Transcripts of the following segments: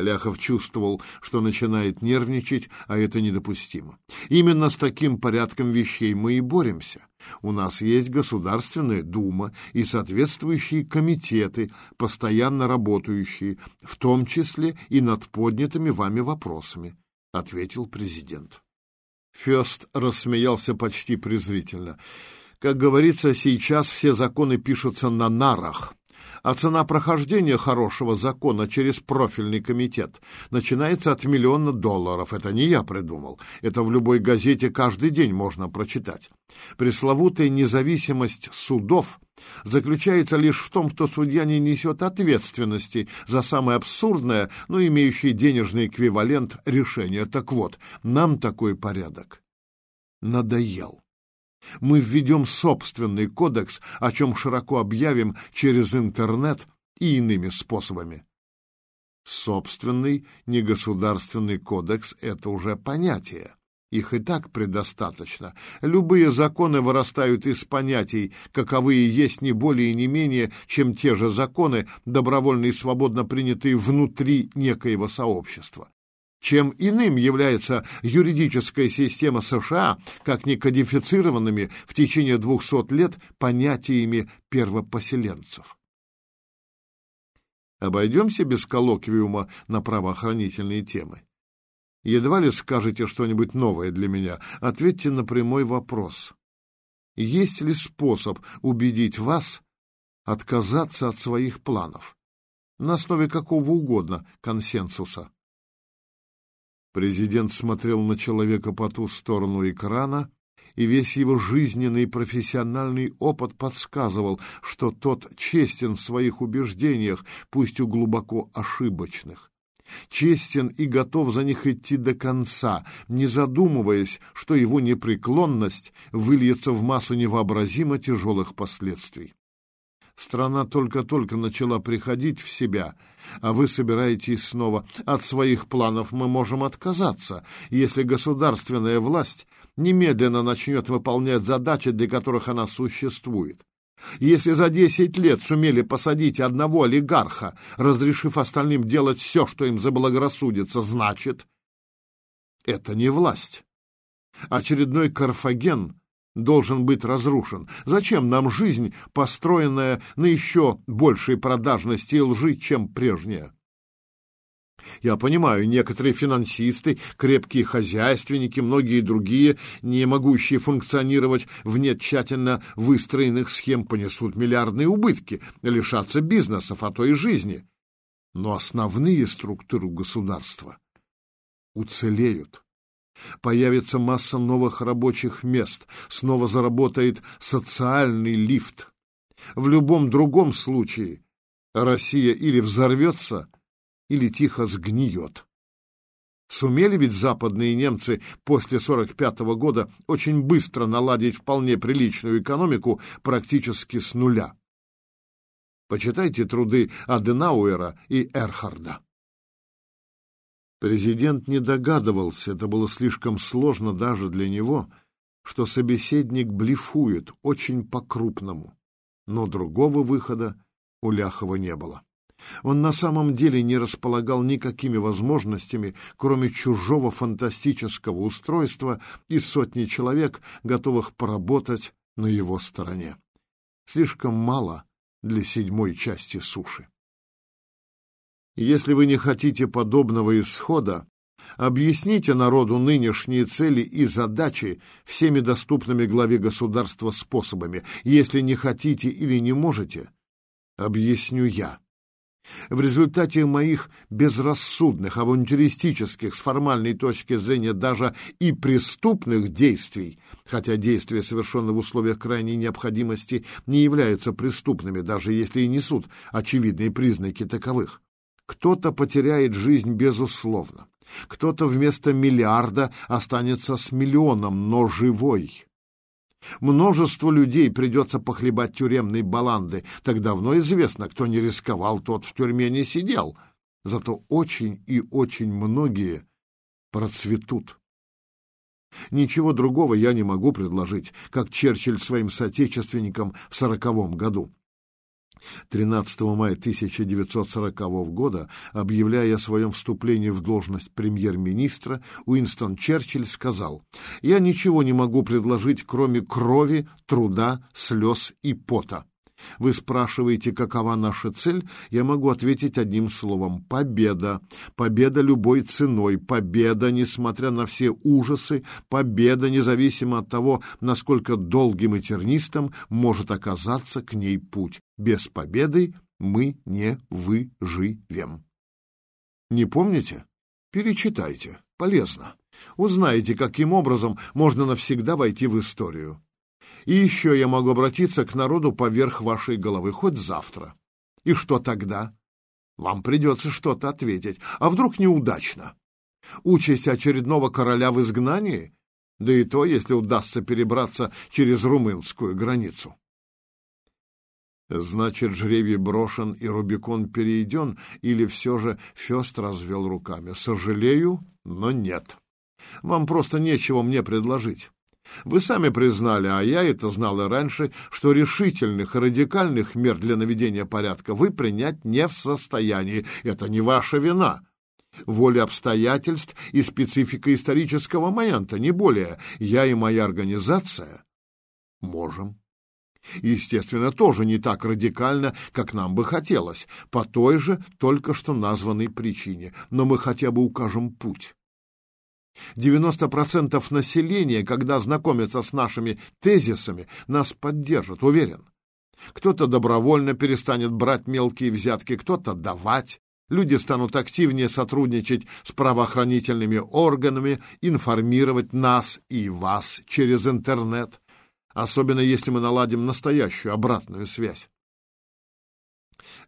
Ляхов чувствовал, что начинает нервничать, а это недопустимо. Именно с таким порядком вещей мы и боремся. У нас есть Государственная Дума и соответствующие комитеты, постоянно работающие, в том числе и над поднятыми вами вопросами, — ответил президент. Фёст рассмеялся почти презрительно. Как говорится, сейчас все законы пишутся на нарах, а цена прохождения хорошего закона через профильный комитет начинается от миллиона долларов. Это не я придумал. Это в любой газете каждый день можно прочитать. Пресловутая независимость судов заключается лишь в том, что судья не несет ответственности за самое абсурдное, но имеющее денежный эквивалент решение. Так вот, нам такой порядок надоел. Мы введем собственный кодекс, о чем широко объявим через интернет и иными способами. Собственный негосударственный кодекс — это уже понятие. Их и так предостаточно. Любые законы вырастают из понятий, каковые есть не более и не менее, чем те же законы, добровольно и свободно принятые внутри некоего сообщества. Чем иным является юридическая система США, как не кодифицированными в течение двухсот лет понятиями первопоселенцев. Обойдемся без коллоквиума на правоохранительные темы. Едва ли скажете что-нибудь новое для меня. Ответьте на прямой вопрос. Есть ли способ убедить вас отказаться от своих планов? На основе какого угодно консенсуса. Президент смотрел на человека по ту сторону экрана, и весь его жизненный и профессиональный опыт подсказывал, что тот честен в своих убеждениях, пусть и глубоко ошибочных. Честен и готов за них идти до конца, не задумываясь, что его непреклонность выльется в массу невообразимо тяжелых последствий. Страна только-только начала приходить в себя, а вы собираетесь снова. От своих планов мы можем отказаться, если государственная власть немедленно начнет выполнять задачи, для которых она существует. Если за десять лет сумели посадить одного олигарха, разрешив остальным делать все, что им заблагорассудится, значит, это не власть. Очередной Карфаген должен быть разрушен. Зачем нам жизнь, построенная на еще большей продажности и лжи, чем прежняя? Я понимаю, некоторые финансисты, крепкие хозяйственники, многие другие, не могущие функционировать вне тщательно выстроенных схем, понесут миллиардные убытки, лишатся бизнесов, а то и жизни. Но основные структуры государства уцелеют. Появится масса новых рабочих мест, снова заработает социальный лифт. В любом другом случае Россия или взорвется, или тихо сгниет. Сумели ведь западные немцы после 45 -го года очень быстро наладить вполне приличную экономику практически с нуля. Почитайте труды Аденауэра и Эрхарда. Президент не догадывался, это было слишком сложно даже для него, что собеседник блефует очень по-крупному. Но другого выхода у Ляхова не было. Он на самом деле не располагал никакими возможностями, кроме чужого фантастического устройства и сотни человек, готовых поработать на его стороне. Слишком мало для седьмой части суши. Если вы не хотите подобного исхода, объясните народу нынешние цели и задачи всеми доступными главе государства способами. Если не хотите или не можете, объясню я. В результате моих безрассудных, авантюристических, с формальной точки зрения даже и преступных действий, хотя действия, совершенные в условиях крайней необходимости, не являются преступными, даже если и несут очевидные признаки таковых, кто-то потеряет жизнь безусловно, кто-то вместо миллиарда останется с миллионом, но живой. Множество людей придется похлебать тюремной баланды. Так давно известно, кто не рисковал, тот в тюрьме не сидел. Зато очень и очень многие процветут. Ничего другого я не могу предложить, как Черчилль своим соотечественникам в сороковом году. 13 мая 1940 года, объявляя о своем вступлении в должность премьер-министра, Уинстон Черчилль сказал, «Я ничего не могу предложить, кроме крови, труда, слез и пота. Вы спрашиваете, какова наша цель? Я могу ответить одним словом – победа. Победа любой ценой. Победа, несмотря на все ужасы. Победа, независимо от того, насколько долгим и тернистым может оказаться к ней путь. Без победы мы не выживем. Не помните? Перечитайте. Полезно. Узнаете, каким образом можно навсегда войти в историю. И еще я могу обратиться к народу поверх вашей головы, хоть завтра. И что тогда? Вам придется что-то ответить. А вдруг неудачно? Участь очередного короля в изгнании? Да и то, если удастся перебраться через румынскую границу. Значит, жребий брошен и Рубикон перейден, или все же Фест развел руками? Сожалею, но нет. Вам просто нечего мне предложить. Вы сами признали, а я это знал и раньше, что решительных и радикальных мер для наведения порядка вы принять не в состоянии. Это не ваша вина. Воля обстоятельств и специфика исторического момента, не более. Я и моя организация можем. Естественно, тоже не так радикально, как нам бы хотелось, по той же только что названной причине, но мы хотя бы укажем путь. 90% населения, когда знакомятся с нашими тезисами, нас поддержат, уверен. Кто-то добровольно перестанет брать мелкие взятки, кто-то давать. Люди станут активнее сотрудничать с правоохранительными органами, информировать нас и вас через интернет, особенно если мы наладим настоящую обратную связь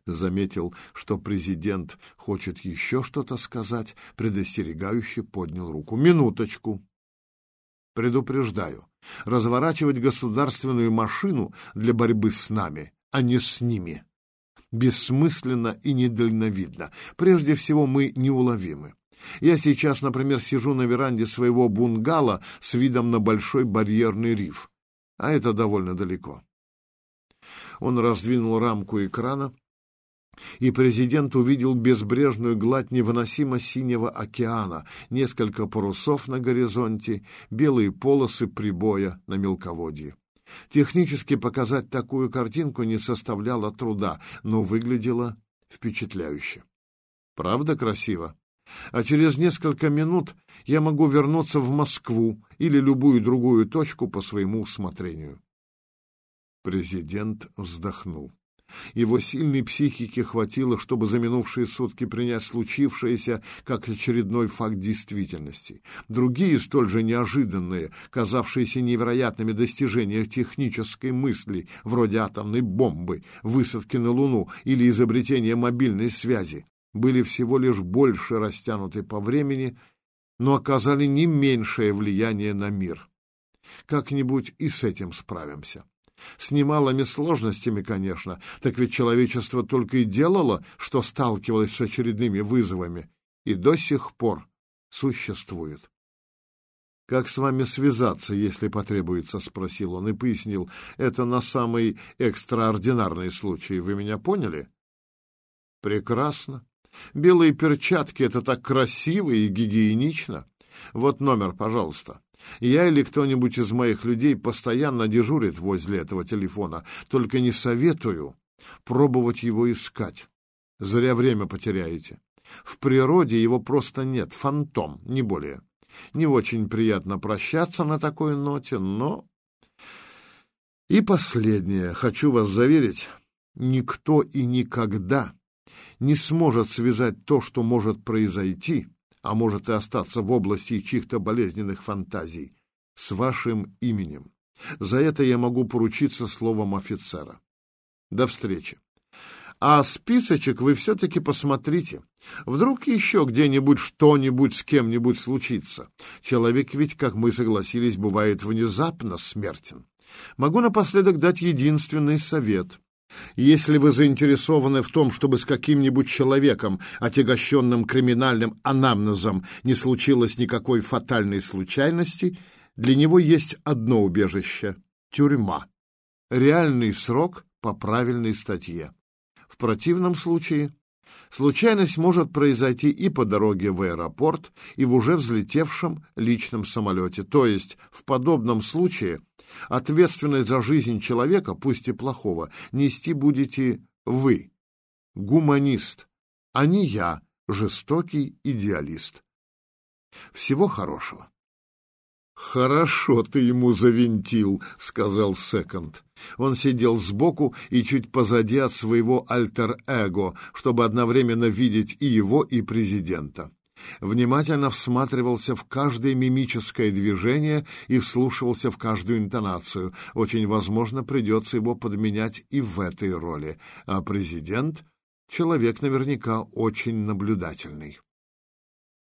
заметил, что президент хочет еще что-то сказать, предостерегающе поднял руку. «Минуточку!» «Предупреждаю, разворачивать государственную машину для борьбы с нами, а не с ними. Бессмысленно и недальновидно. Прежде всего, мы неуловимы. Я сейчас, например, сижу на веранде своего бунгало с видом на большой барьерный риф, а это довольно далеко». Он раздвинул рамку экрана, и президент увидел безбрежную гладь невыносимо синего океана, несколько парусов на горизонте, белые полосы прибоя на мелководье. Технически показать такую картинку не составляло труда, но выглядело впечатляюще. Правда красиво? А через несколько минут я могу вернуться в Москву или любую другую точку по своему усмотрению. Президент вздохнул. Его сильной психики хватило, чтобы за минувшие сутки принять случившееся как очередной факт действительности. Другие, столь же неожиданные, казавшиеся невероятными достижения технической мысли, вроде атомной бомбы, высадки на Луну или изобретения мобильной связи, были всего лишь больше растянуты по времени, но оказали не меньшее влияние на мир. Как-нибудь и с этим справимся. С немалыми сложностями, конечно, так ведь человечество только и делало, что сталкивалось с очередными вызовами, и до сих пор существует. «Как с вами связаться, если потребуется?» — спросил он и пояснил. «Это на самый экстраординарный случай. Вы меня поняли?» «Прекрасно. Белые перчатки — это так красиво и гигиенично. Вот номер, пожалуйста». Я или кто-нибудь из моих людей постоянно дежурит возле этого телефона, только не советую пробовать его искать. Зря время потеряете. В природе его просто нет, фантом, не более. Не очень приятно прощаться на такой ноте, но... И последнее, хочу вас заверить, никто и никогда не сможет связать то, что может произойти, а может и остаться в области чьих-то болезненных фантазий, с вашим именем. За это я могу поручиться словом офицера. До встречи. А списочек вы все-таки посмотрите. Вдруг еще где-нибудь что-нибудь с кем-нибудь случится. Человек ведь, как мы согласились, бывает внезапно смертен. Могу напоследок дать единственный совет. Если вы заинтересованы в том, чтобы с каким-нибудь человеком, отягощенным криминальным анамнезом, не случилось никакой фатальной случайности, для него есть одно убежище — тюрьма. Реальный срок по правильной статье. противном случае случайность может произойти и по дороге в аэропорт, и в уже взлетевшем личном самолете. То есть в подобном случае ответственность за жизнь человека, пусть и плохого, нести будете вы, гуманист, а не я, жестокий идеалист. Всего хорошего. «Хорошо ты ему завинтил», — сказал Секонд. Он сидел сбоку и чуть позади от своего альтер-эго, чтобы одновременно видеть и его, и президента. Внимательно всматривался в каждое мимическое движение и вслушивался в каждую интонацию. Очень возможно, придется его подменять и в этой роли. А президент — человек наверняка очень наблюдательный.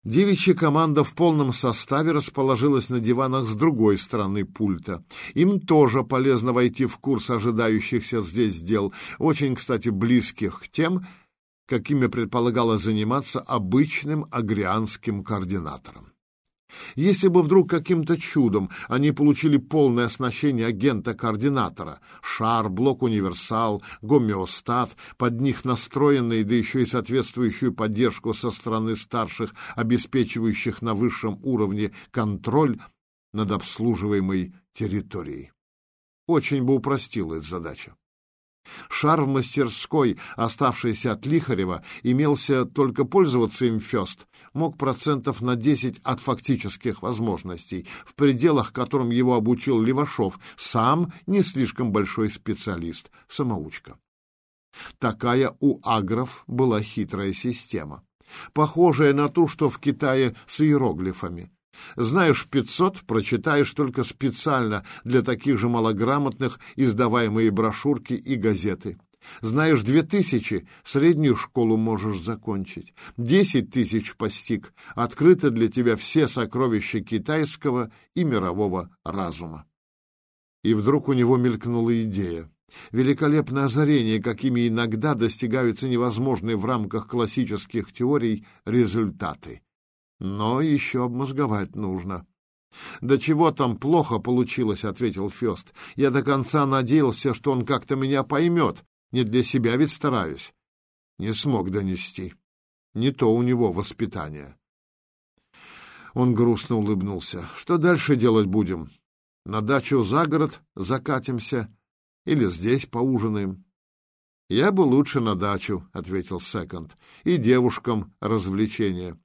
Девичья команда в полном составе расположилась на диванах с другой стороны пульта. Им тоже полезно войти в курс ожидающихся здесь дел, очень, кстати, близких к тем, какими предполагалось заниматься обычным агрианским координатором. Если бы вдруг каким-то чудом они получили полное оснащение агента-координатора, шар, блок универсал, гомеостат, под них настроенные, да еще и соответствующую поддержку со стороны старших, обеспечивающих на высшем уровне контроль над обслуживаемой территорией. Очень бы упростила эта задача. Шар в мастерской, оставшийся от Лихарева, имелся только пользоваться им Фест, мог процентов на 10 от фактических возможностей, в пределах которым его обучил Левашов, сам не слишком большой специалист, самоучка. Такая у агров была хитрая система, похожая на ту, что в Китае с иероглифами. Знаешь 500, прочитаешь только специально для таких же малограмотных издаваемые брошюрки и газеты. Знаешь две тысячи, среднюю школу можешь закончить. Десять тысяч постиг, открыты для тебя все сокровища китайского и мирового разума. И вдруг у него мелькнула идея. Великолепное озарение, какими иногда достигаются невозможные в рамках классических теорий результаты. Но еще обмозговать нужно. «Да чего там плохо получилось», — ответил Фест. «Я до конца надеялся, что он как-то меня поймет. Не для себя ведь стараюсь». Не смог донести. Не то у него воспитание. Он грустно улыбнулся. «Что дальше делать будем? На дачу за город закатимся или здесь поужинаем?» «Я бы лучше на дачу», — ответил Секонд. «И девушкам развлечения».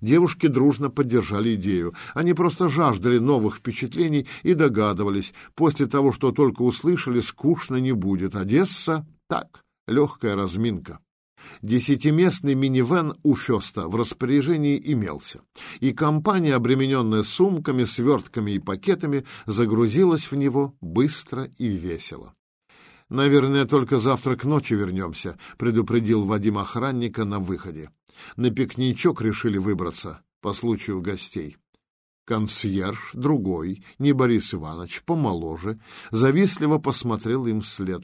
Девушки дружно поддержали идею. Они просто жаждали новых впечатлений и догадывались, после того, что только услышали, скучно не будет. Одесса — так, легкая разминка. Десятиместный минивэн у Феста в распоряжении имелся, и компания, обремененная сумками, свертками и пакетами, загрузилась в него быстро и весело. «Наверное, только завтра к ночи вернемся», — предупредил Вадим охранника на выходе. На пикничок решили выбраться по случаю гостей. Консьерж, другой, не Борис Иванович, помоложе, завистливо посмотрел им вслед.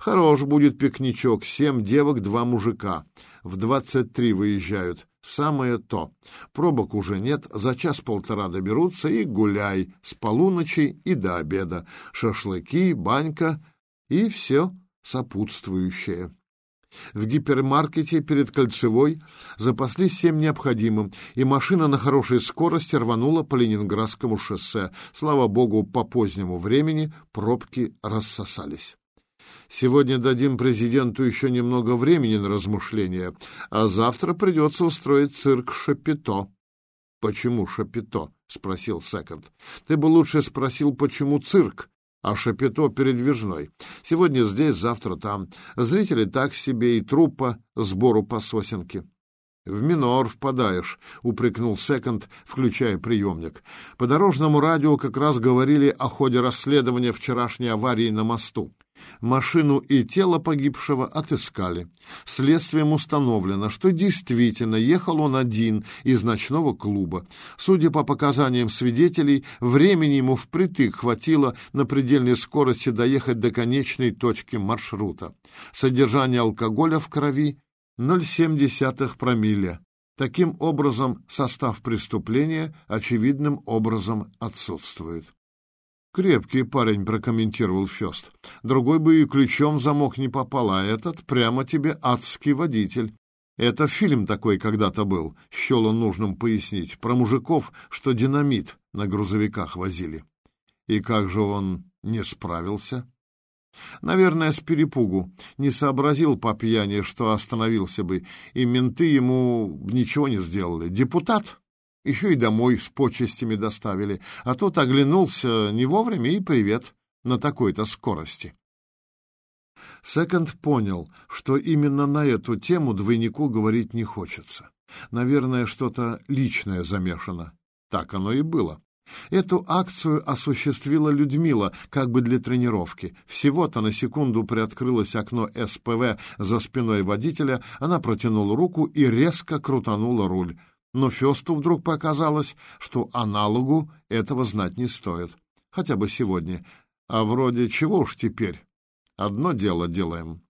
Хорош будет пикничок, семь девок, два мужика. В двадцать три выезжают. Самое то. Пробок уже нет, за час-полтора доберутся и гуляй с полуночи и до обеда. Шашлыки, банька и все сопутствующее. В гипермаркете перед Кольцевой запаслись всем необходимым, и машина на хорошей скорости рванула по Ленинградскому шоссе. Слава богу, по позднему времени пробки рассосались. Сегодня дадим президенту еще немного времени на размышления, а завтра придется устроить цирк Шапито. — Почему Шапито? — спросил Секонд. — Ты бы лучше спросил, почему цирк, а шапито передвижной. Сегодня здесь, завтра там. Зрители так себе и труппа сбору по сосенке. «В минор впадаешь», — упрекнул Секонд, включая приемник. По дорожному радио как раз говорили о ходе расследования вчерашней аварии на мосту. Машину и тело погибшего отыскали. Следствием установлено, что действительно ехал он один из ночного клуба. Судя по показаниям свидетелей, времени ему впритык хватило на предельной скорости доехать до конечной точки маршрута. Содержание алкоголя в крови 0,7 промилле. Таким образом, состав преступления очевидным образом отсутствует. Крепкий парень, прокомментировал Фест. Другой бы и ключом в замок не попал, а этот прямо тебе адский водитель. Это фильм такой когда-то был, счел он нужным пояснить, про мужиков, что динамит на грузовиках возили. И как же он не справился? Наверное, с перепугу. Не сообразил по пьяни, что остановился бы, и менты ему ничего не сделали. Депутат? Еще и домой с почестями доставили, а тот оглянулся не вовремя и привет на такой-то скорости. Секонд понял, что именно на эту тему двойнику говорить не хочется. Наверное, что-то личное замешано. Так оно и было. Эту акцию осуществила Людмила как бы для тренировки. Всего-то на секунду приоткрылось окно СПВ за спиной водителя, она протянула руку и резко крутанула руль но Фесту вдруг показалось, что аналогу этого знать не стоит. Хотя бы сегодня. А вроде чего уж теперь? Одно дело делаем.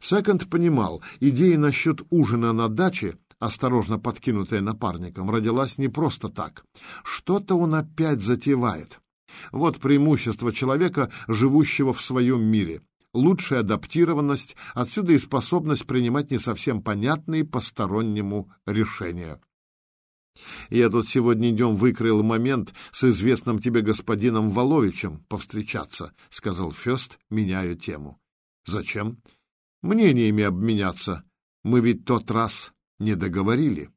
Секонд понимал, идея насчет ужина на даче, осторожно подкинутая напарником, родилась не просто так. Что-то он опять затевает. Вот преимущество человека, живущего в своем мире. Лучшая адаптированность, отсюда и способность принимать не совсем понятные постороннему решения. Я тут сегодня днем выкроил момент с известным тебе господином Воловичем повстречаться, — сказал Фест, меняя тему. — Зачем? — Мнениями обменяться. Мы ведь тот раз не договорили.